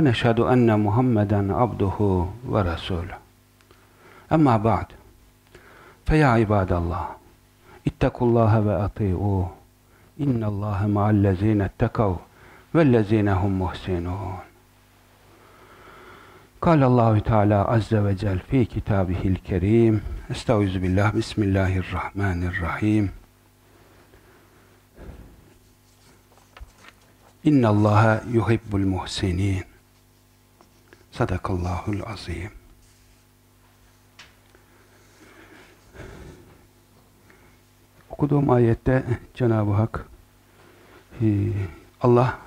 İllallah vahdehu la şerike leh ve neşhedü enne Muhammeden abduhu ve resulü. Amma ba'd. Feya ibadallah. İttekullaha ve ati'uh. İnnallâhe ma'allezîne ettekav vellezîne hum muhsinûn. Kâlallahu Teala azze ve cel fi kitabihil kerim. Estaizu billah. Bismillahirrahmanirrahim. İnnallâhe yuhibbul muhsinin. Sadakallahul azim. Okuduğum ayette Cenab-ı Hak e, Allah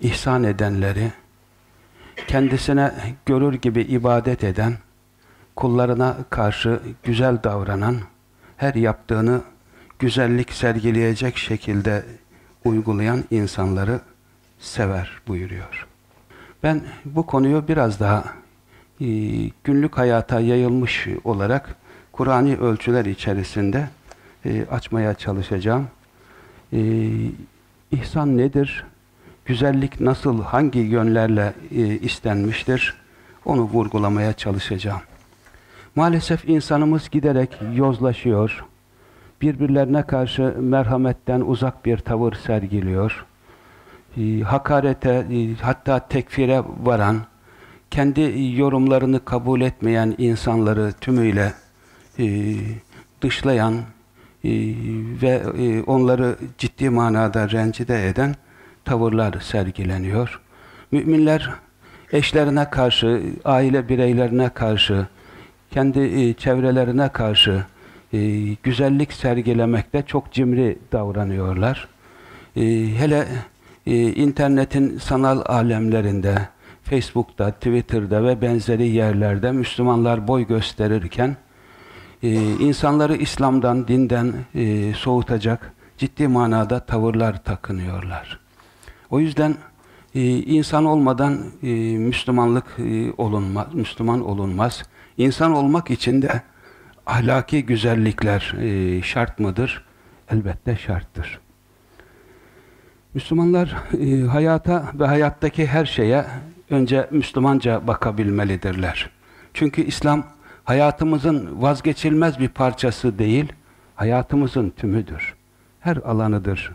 ihsan edenleri kendisine görür gibi ibadet eden, kullarına karşı güzel davranan, her yaptığını güzellik sergileyecek şekilde uygulayan insanları sever buyuruyor. Ben bu konuyu biraz daha e, günlük hayata yayılmış olarak Kur'ani ölçüler içerisinde e, açmaya çalışacağım. E, ihsan nedir? Güzellik nasıl, hangi yönlerle e, istenmiştir? Onu vurgulamaya çalışacağım. Maalesef insanımız giderek yozlaşıyor. Birbirlerine karşı merhametten uzak bir tavır sergiliyor. E, hakarete, e, hatta tekfire varan, kendi yorumlarını kabul etmeyen insanları tümüyle e, dışlayan ve onları ciddi manada rencide eden tavırlar sergileniyor. Müminler eşlerine karşı, aile bireylerine karşı, kendi çevrelerine karşı güzellik sergilemekte çok cimri davranıyorlar. Hele internetin sanal alemlerinde, Facebook'ta, Twitter'da ve benzeri yerlerde Müslümanlar boy gösterirken e, insanları İslam'dan, dinden e, soğutacak ciddi manada tavırlar takınıyorlar. O yüzden e, insan olmadan Müslümanlık olunmaz, Müslüman olunmaz. İnsan olmak için de ahlaki güzellikler şart mıdır? Elbette şarttır. Müslümanlar e, hayata ve hayattaki her şeye önce Müslümanca bakabilmelidirler. Çünkü İslam hayatımızın vazgeçilmez bir parçası değil, hayatımızın tümüdür. Her alanıdır,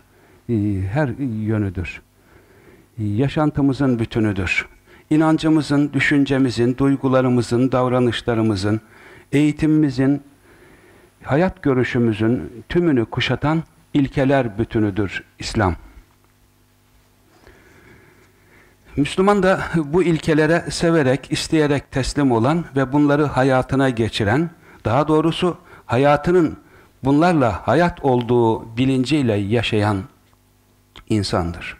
e, her yönüdür. E, yaşantımızın bütünüdür. İnancımızın, düşüncemizin, duygularımızın, davranışlarımızın, eğitimimizin, hayat görüşümüzün tümünü kuşatan ilkeler bütünüdür İslam. Müslüman da bu ilkelere severek, isteyerek teslim olan ve bunları hayatına geçiren, daha doğrusu hayatının bunlarla hayat olduğu bilinciyle yaşayan insandır.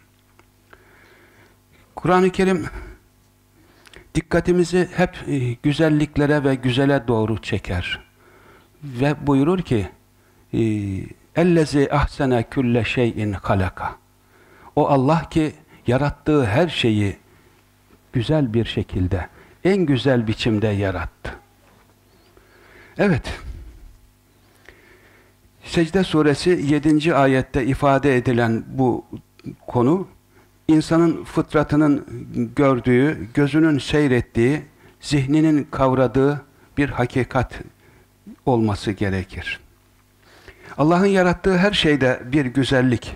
Kur'an-ı Kerim dikkatimizi hep güzelliklere ve güzele doğru çeker. Ve buyurur ki اَلَّذِي ahsene külle şeyin halaka. O Allah ki yarattığı her şeyi güzel bir şekilde, en güzel biçimde yarattı. Evet, Secde suresi 7. ayette ifade edilen bu konu, insanın fıtratının gördüğü, gözünün seyrettiği, zihninin kavradığı bir hakikat olması gerekir. Allah'ın yarattığı her şeyde bir güzellik,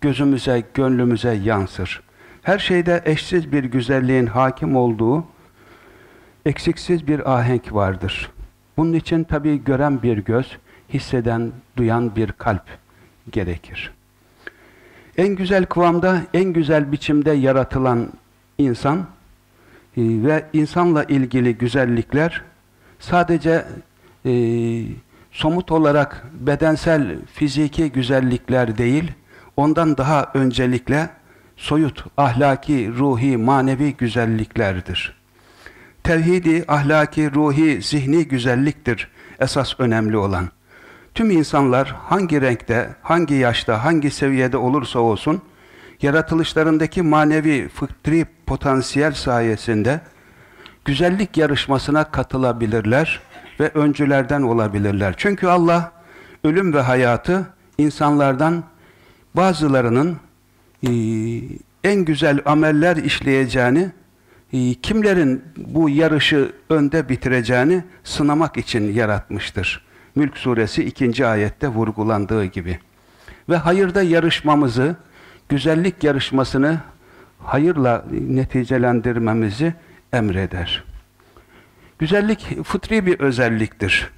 gözümüze, gönlümüze yansır. Her şeyde eşsiz bir güzelliğin hakim olduğu, eksiksiz bir ahenk vardır. Bunun için tabi gören bir göz, hisseden, duyan bir kalp gerekir. En güzel kıvamda, en güzel biçimde yaratılan insan e, ve insanla ilgili güzellikler sadece e, somut olarak bedensel, fiziki güzellikler değil, ondan daha öncelikle soyut, ahlaki, ruhi, manevi güzelliklerdir. tevhidi, ahlaki, ruhi, zihni güzelliktir esas önemli olan. Tüm insanlar hangi renkte, hangi yaşta, hangi seviyede olursa olsun, yaratılışlarındaki manevi, fıtri potansiyel sayesinde güzellik yarışmasına katılabilirler ve öncülerden olabilirler. Çünkü Allah ölüm ve hayatı insanlardan bazılarının e, en güzel ameller işleyeceğini, e, kimlerin bu yarışı önde bitireceğini sınamak için yaratmıştır. Mülk suresi 2. ayette vurgulandığı gibi. Ve hayırda yarışmamızı, güzellik yarışmasını hayırla neticelendirmemizi emreder. Güzellik fıtri bir özelliktir.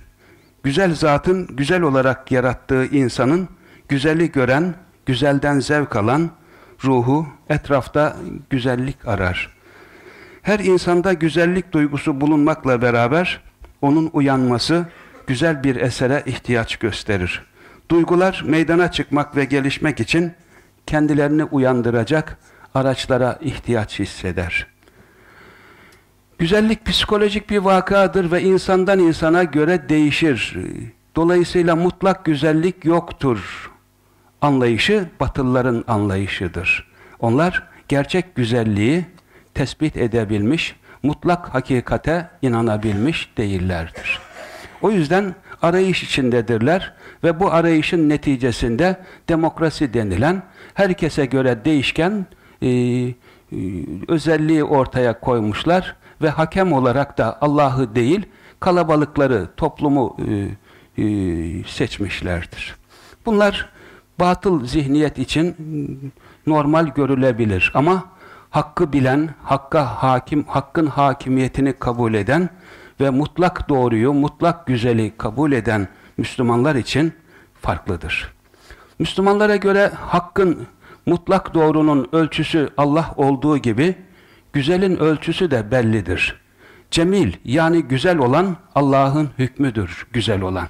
Güzel zatın güzel olarak yarattığı insanın güzeli gören, güzelden zevk alan ruhu etrafta güzellik arar. Her insanda güzellik duygusu bulunmakla beraber onun uyanması güzel bir esere ihtiyaç gösterir. Duygular meydana çıkmak ve gelişmek için kendilerini uyandıracak araçlara ihtiyaç hisseder. Güzellik psikolojik bir vakadır ve insandan insana göre değişir. Dolayısıyla mutlak güzellik yoktur. Anlayışı Batılıların anlayışıdır. Onlar gerçek güzelliği tespit edebilmiş, mutlak hakikate inanabilmiş değillerdir. O yüzden arayış içindedirler ve bu arayışın neticesinde demokrasi denilen herkese göre değişken e, e, özelliği ortaya koymuşlar ve hakem olarak da Allah'ı değil kalabalıkları, toplumu e, e, seçmişlerdir. Bunlar batıl zihniyet için normal görülebilir ama hakkı bilen, hakka hakim, hakkın hakimiyetini kabul eden ve mutlak doğruyu, mutlak güzeli kabul eden Müslümanlar için farklıdır. Müslümanlara göre hakkın, mutlak doğrunun ölçüsü Allah olduğu gibi güzelin ölçüsü de bellidir. Cemil yani güzel olan Allah'ın hükmüdür güzel olan.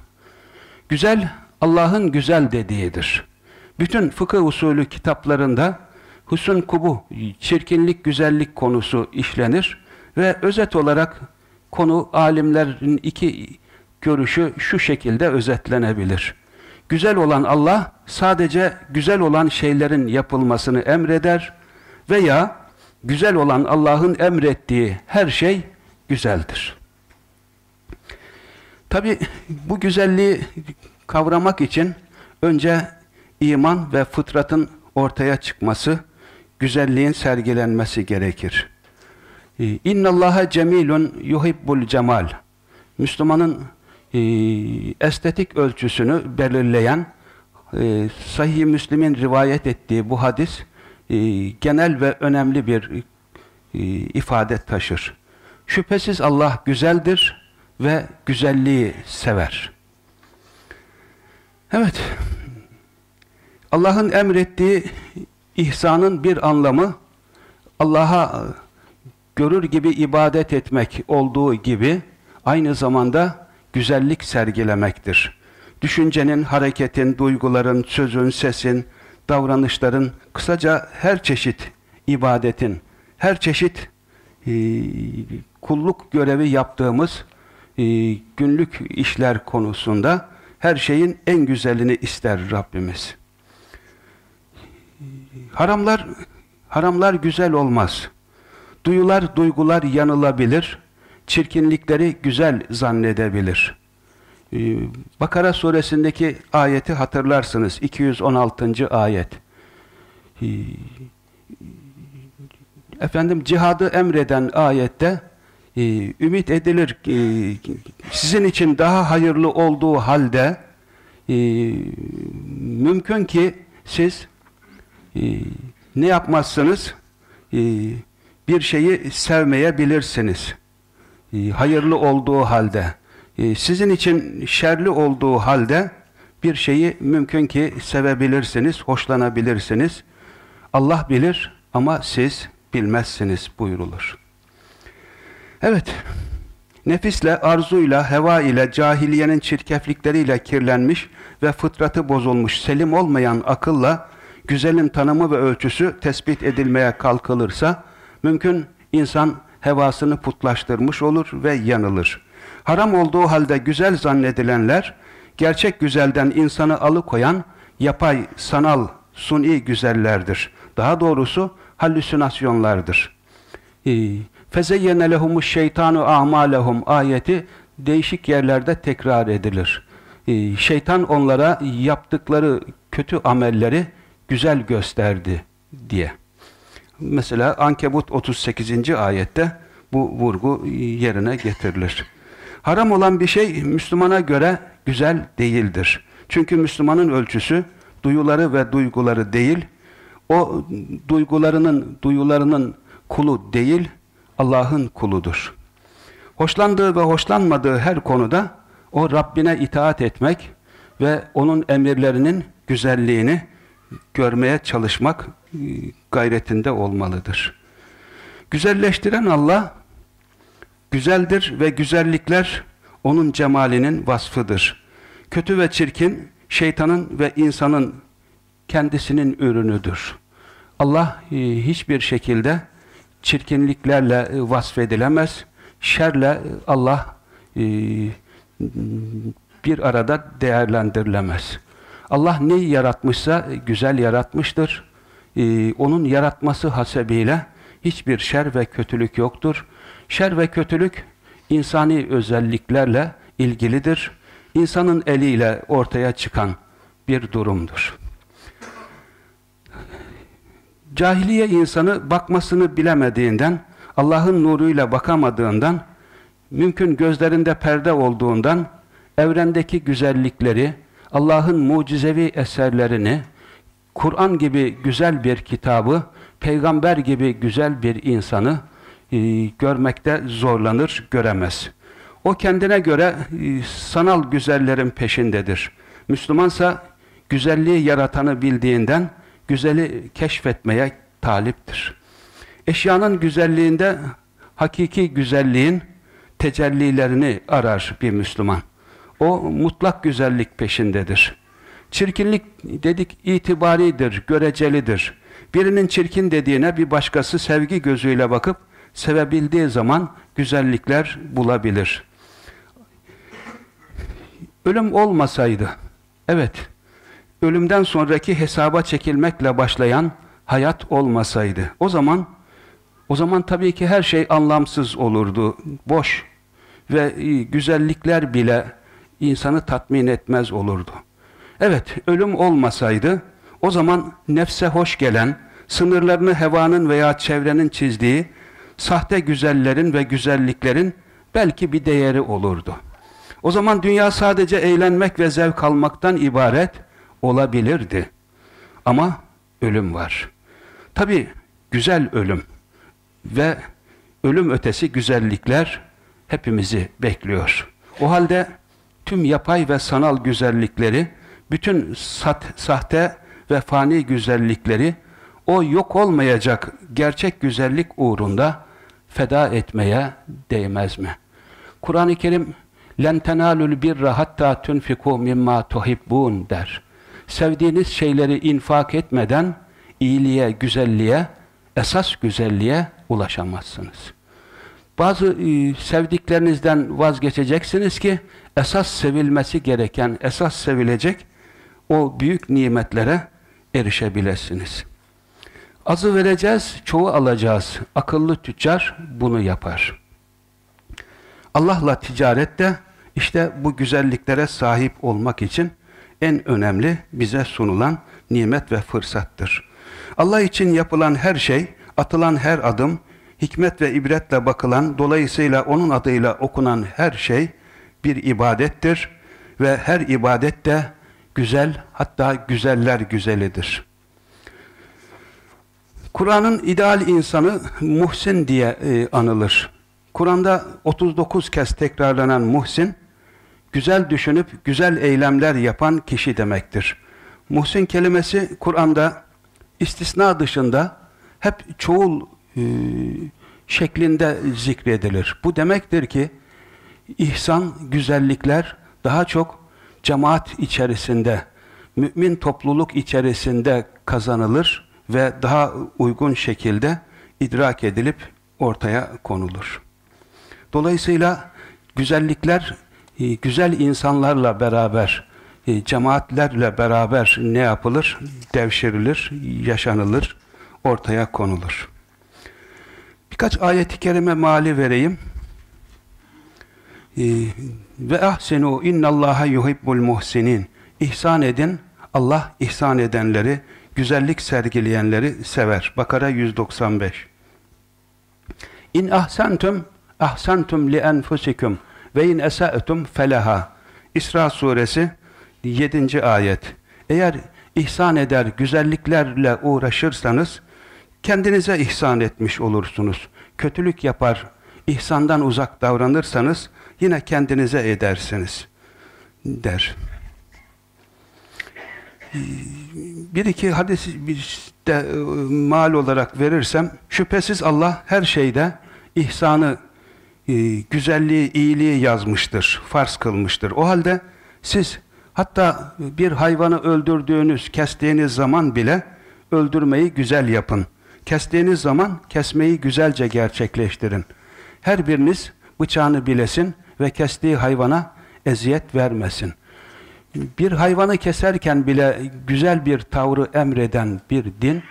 Güzel Allah'ın güzel dediğidir. Bütün fıkıh usulü kitaplarında husun kubu, çirkinlik, güzellik konusu işlenir ve özet olarak konu alimlerin iki görüşü şu şekilde özetlenebilir. Güzel olan Allah sadece güzel olan şeylerin yapılmasını emreder veya güzel olan Allah'ın emrettiği her şey güzeldir. Tabi bu güzelliği kavramak için önce iman ve fıtratın ortaya çıkması, güzelliğin sergilenmesi gerekir. İnna Allaha cemilun yuhibbul cemal. Müslümanın e, estetik ölçüsünü belirleyen e, Sahih Müslim'in rivayet ettiği bu hadis e, genel ve önemli bir e, ifade taşır. Şüphesiz Allah güzeldir ve güzelliği sever. Evet, Allah'ın emrettiği ihsanın bir anlamı Allah'a görür gibi ibadet etmek olduğu gibi aynı zamanda güzellik sergilemektir. Düşüncenin, hareketin, duyguların, sözün, sesin, davranışların, kısaca her çeşit ibadetin, her çeşit e, kulluk görevi yaptığımız e, günlük işler konusunda her şeyin en güzelini ister Rabbimiz. Haramlar haramlar güzel olmaz. Duyular, duygular yanılabilir. Çirkinlikleri güzel zannedebilir. Ee, Bakara suresindeki ayeti hatırlarsınız. 216. ayet. Ee, efendim cihadı emreden ayette e, ümit edilir sizin için daha hayırlı olduğu halde e, mümkün ki siz ne yapmazsınız? bir şeyi sevmeyebilirsiniz. hayırlı olduğu halde. sizin için şerli olduğu halde bir şeyi mümkün ki sevebilirsiniz, hoşlanabilirsiniz. Allah bilir ama siz bilmezsiniz buyurulur. Evet, nefisle, arzuyla, heva ile, cahiliyenin çirkeflikleriyle kirlenmiş ve fıtratı bozulmuş, selim olmayan akılla güzelin tanımı ve ölçüsü tespit edilmeye kalkılırsa mümkün insan hevasını putlaştırmış olur ve yanılır. Haram olduğu halde güzel zannedilenler gerçek güzelden insanı alıkoyan yapay, sanal, suni güzellerdir. Daha doğrusu halüsinasyonlardır. Fezeyyene lehumu şeytanu a'malehum ayeti değişik yerlerde tekrar edilir. Ee, şeytan onlara yaptıkları kötü amelleri güzel gösterdi diye. Mesela Ankebut 38. ayette bu vurgu yerine getirilir. Haram olan bir şey Müslümana göre güzel değildir. Çünkü Müslümanın ölçüsü duyuları ve duyguları değil, o duygularının duyularının kulu değil, Allah'ın kuludur. Hoşlandığı ve hoşlanmadığı her konuda o Rabbine itaat etmek ve onun emirlerinin güzelliğini görmeye çalışmak e, gayretinde olmalıdır. Güzelleştiren Allah güzeldir ve güzellikler onun cemalinin vasfıdır. Kötü ve çirkin şeytanın ve insanın kendisinin ürünüdür. Allah e, hiçbir şekilde çirkinliklerle e, vasfedilemez. Şerle Allah bir arada değerlendirilemez. Allah neyi yaratmışsa güzel yaratmıştır. Ee, onun yaratması hasebiyle hiçbir şer ve kötülük yoktur. Şer ve kötülük insani özelliklerle ilgilidir. İnsanın eliyle ortaya çıkan bir durumdur. Cahiliye insanı bakmasını bilemediğinden, Allah'ın nuruyla bakamadığından, mümkün gözlerinde perde olduğundan, evrendeki güzellikleri, Allah'ın mucizevi eserlerini, Kur'an gibi güzel bir kitabı, peygamber gibi güzel bir insanı e, görmekte zorlanır, göremez. O kendine göre e, sanal güzellerin peşindedir. Müslümansa güzelliği yaratanı bildiğinden güzeli keşfetmeye taliptir. Eşyanın güzelliğinde hakiki güzelliğin tecellilerini arar bir Müslüman. O mutlak güzellik peşindedir. Çirkinlik dedik itibaridir, görecelidir. Birinin çirkin dediğine bir başkası sevgi gözüyle bakıp sevebildiği zaman güzellikler bulabilir. Ölüm olmasaydı, evet, ölümden sonraki hesaba çekilmekle başlayan hayat olmasaydı, o zaman o zaman tabii ki her şey anlamsız olurdu, boş ve güzellikler bile insanı tatmin etmez olurdu. Evet, ölüm olmasaydı, o zaman nefse hoş gelen, sınırlarını hevanın veya çevrenin çizdiği, sahte güzellerin ve güzelliklerin belki bir değeri olurdu. O zaman dünya sadece eğlenmek ve zevk almaktan ibaret olabilirdi. Ama ölüm var. Tabi güzel ölüm ve ölüm ötesi güzellikler hepimizi bekliyor. O halde tüm yapay ve sanal güzellikleri, bütün sat, sahte ve fani güzellikleri o yok olmayacak gerçek güzellik uğrunda feda etmeye değmez mi? Kur'an-ı Kerim "Len tenalul birra hatta tunfiku mimma tuhibbun" der. Sevdiğiniz şeyleri infak etmeden iyiliğe, güzelliğe, esas güzelliğe ulaşamazsınız. Bazı e, sevdiklerinizden vazgeçeceksiniz ki esas sevilmesi gereken, esas sevilecek o büyük nimetlere erişebilirsiniz. Azı vereceğiz, çoğu alacağız. Akıllı tüccar bunu yapar. Allah'la ticarette işte bu güzelliklere sahip olmak için en önemli bize sunulan nimet ve fırsattır. Allah için yapılan her şey, atılan her adım, hikmet ve ibretle bakılan, dolayısıyla onun adıyla okunan her şey bir ibadettir ve her ibadet de güzel, hatta güzeller güzelidir. Kur'an'ın ideal insanı Muhsin diye e, anılır. Kur'an'da 39 kez tekrarlanan Muhsin, güzel düşünüp güzel eylemler yapan kişi demektir. Muhsin kelimesi Kur'an'da istisna dışında hep çoğul e, şeklinde zikredilir. Bu demektir ki ihsan, güzellikler daha çok cemaat içerisinde, mümin topluluk içerisinde kazanılır ve daha uygun şekilde idrak edilip ortaya konulur. Dolayısıyla güzellikler e, güzel insanlarla beraber, e, cemaatlerle beraber ne yapılır? Devşirilir, yaşanılır, ortaya konulur. Birkaç ayet-i kerime mali vereyim. E, ve ahsenu innallaha yuhibbul muhsinin. İhsan edin. Allah ihsan edenleri, güzellik sergileyenleri sever. Bakara 195. İn ahsentum ahsentum li enfusikum ve in esa'tum felaha. İsra suresi 7. ayet. Eğer ihsan eder, güzelliklerle uğraşırsanız kendinize ihsan etmiş olursunuz. Kötülük yapar, ihsandan uzak davranırsanız yine kendinize edersiniz der. Bir iki hadis de e, mal olarak verirsem şüphesiz Allah her şeyde ihsanı, e, güzelliği, iyiliği yazmıştır, farz kılmıştır. O halde siz hatta bir hayvanı öldürdüğünüz, kestiğiniz zaman bile öldürmeyi güzel yapın. Kestiğiniz zaman kesmeyi güzelce gerçekleştirin. Her biriniz bıçağını bilesin ve kestiği hayvana eziyet vermesin. Bir hayvanı keserken bile güzel bir tavrı emreden bir din,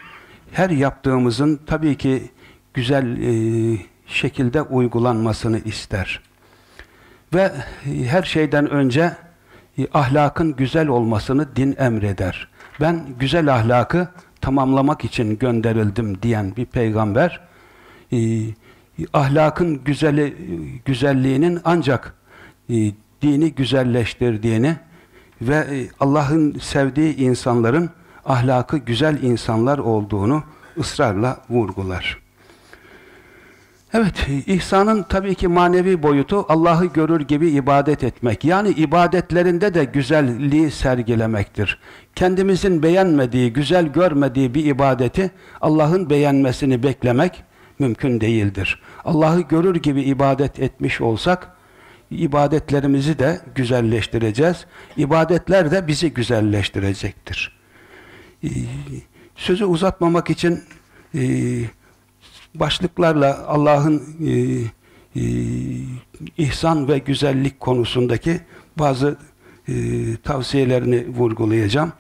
her yaptığımızın tabii ki güzel e, şekilde uygulanmasını ister. Ve her şeyden önce e, ahlakın güzel olmasını din emreder. Ben güzel ahlakı tamamlamak için gönderildim diyen bir peygamber, e, ahlakın güzeli, güzelliğinin ancak e, dini güzelleştirdiğini ve e, Allah'ın sevdiği insanların ahlakı güzel insanlar olduğunu ısrarla vurgular. Evet, ihsanın tabii ki manevi boyutu Allah'ı görür gibi ibadet etmek. Yani ibadetlerinde de güzelliği sergilemektir. Kendimizin beğenmediği, güzel görmediği bir ibadeti Allah'ın beğenmesini beklemek mümkün değildir. Allah'ı görür gibi ibadet etmiş olsak, ibadetlerimizi de güzelleştireceğiz. İbadetler de bizi güzelleştirecektir. Ee, sözü uzatmamak için e, başlıklarla Allah'ın e, e, ihsan ve güzellik konusundaki bazı tavsiyelerini vurgulayacağım.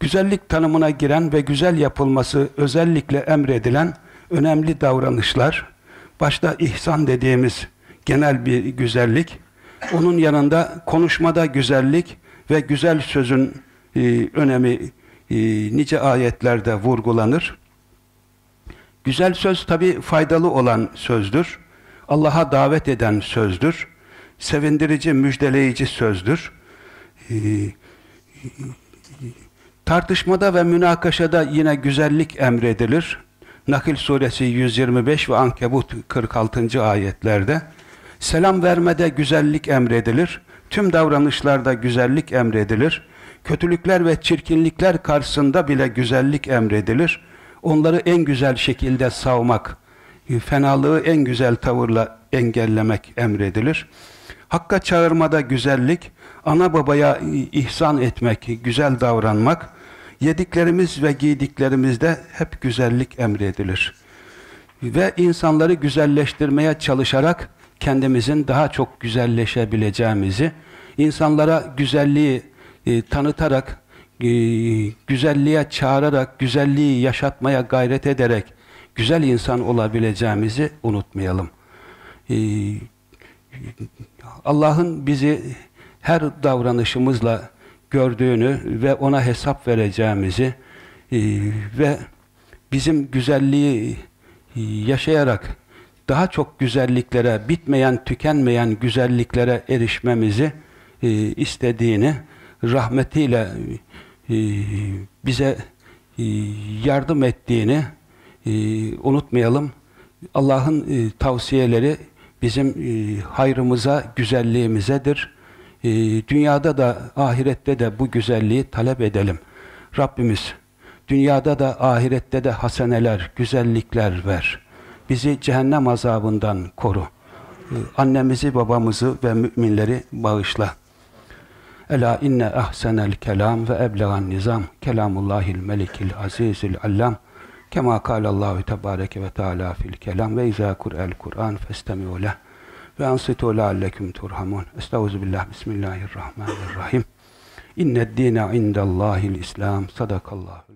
Güzellik tanımına giren ve güzel yapılması özellikle emredilen önemli davranışlar, başta ihsan dediğimiz genel bir güzellik. Onun yanında konuşmada güzellik ve güzel sözün e, önemi e, nice ayetlerde vurgulanır. Güzel söz tabi faydalı olan sözdür. Allah'a davet eden sözdür. Sevindirici, müjdeleyici sözdür. E, tartışmada ve münakaşada yine güzellik emredilir. Nakil suresi 125 ve Ankebut 46. ayetlerde Selam vermede güzellik emredilir. Tüm davranışlarda güzellik emredilir. Kötülükler ve çirkinlikler karşısında bile güzellik emredilir. Onları en güzel şekilde savmak, fenalığı en güzel tavırla engellemek emredilir. Hakka çağırmada güzellik, ana babaya ihsan etmek, güzel davranmak, yediklerimiz ve giydiklerimizde hep güzellik emredilir. Ve insanları güzelleştirmeye çalışarak kendimizin daha çok güzelleşebileceğimizi, insanlara güzelliği e, tanıtarak, e, güzelliğe çağırarak, güzelliği yaşatmaya gayret ederek güzel insan olabileceğimizi unutmayalım. E, Allah'ın bizi her davranışımızla gördüğünü ve ona hesap vereceğimizi e, ve bizim güzelliği yaşayarak daha çok güzelliklere, bitmeyen, tükenmeyen güzelliklere erişmemizi istediğini, rahmetiyle bize e, yardım ettiğini e, unutmayalım. Allah'ın e, tavsiyeleri bizim hayrımıza, güzelliğimizedir. Dünyada da, ahirette de bu güzelliği talep edelim. Rabbimiz dünyada da, ahirette de haseneler, güzellikler ver bizi cehennem azabından koru. Ee, annemizi, babamızı ve müminleri bağışla. Ela inne ahsenel kelam ve eblegan nizam kelamullahil melikil azizil allam Kema kâlallahu tebâreke ve teâlâ fil kelam ve izâ kur'el Kur'an festemi'u leh ve ansitu leallekum turhamun. Estağfirullah. Bismillahirrahmanirrahim. İnned dîne indellâhil İslam. Sadakallahu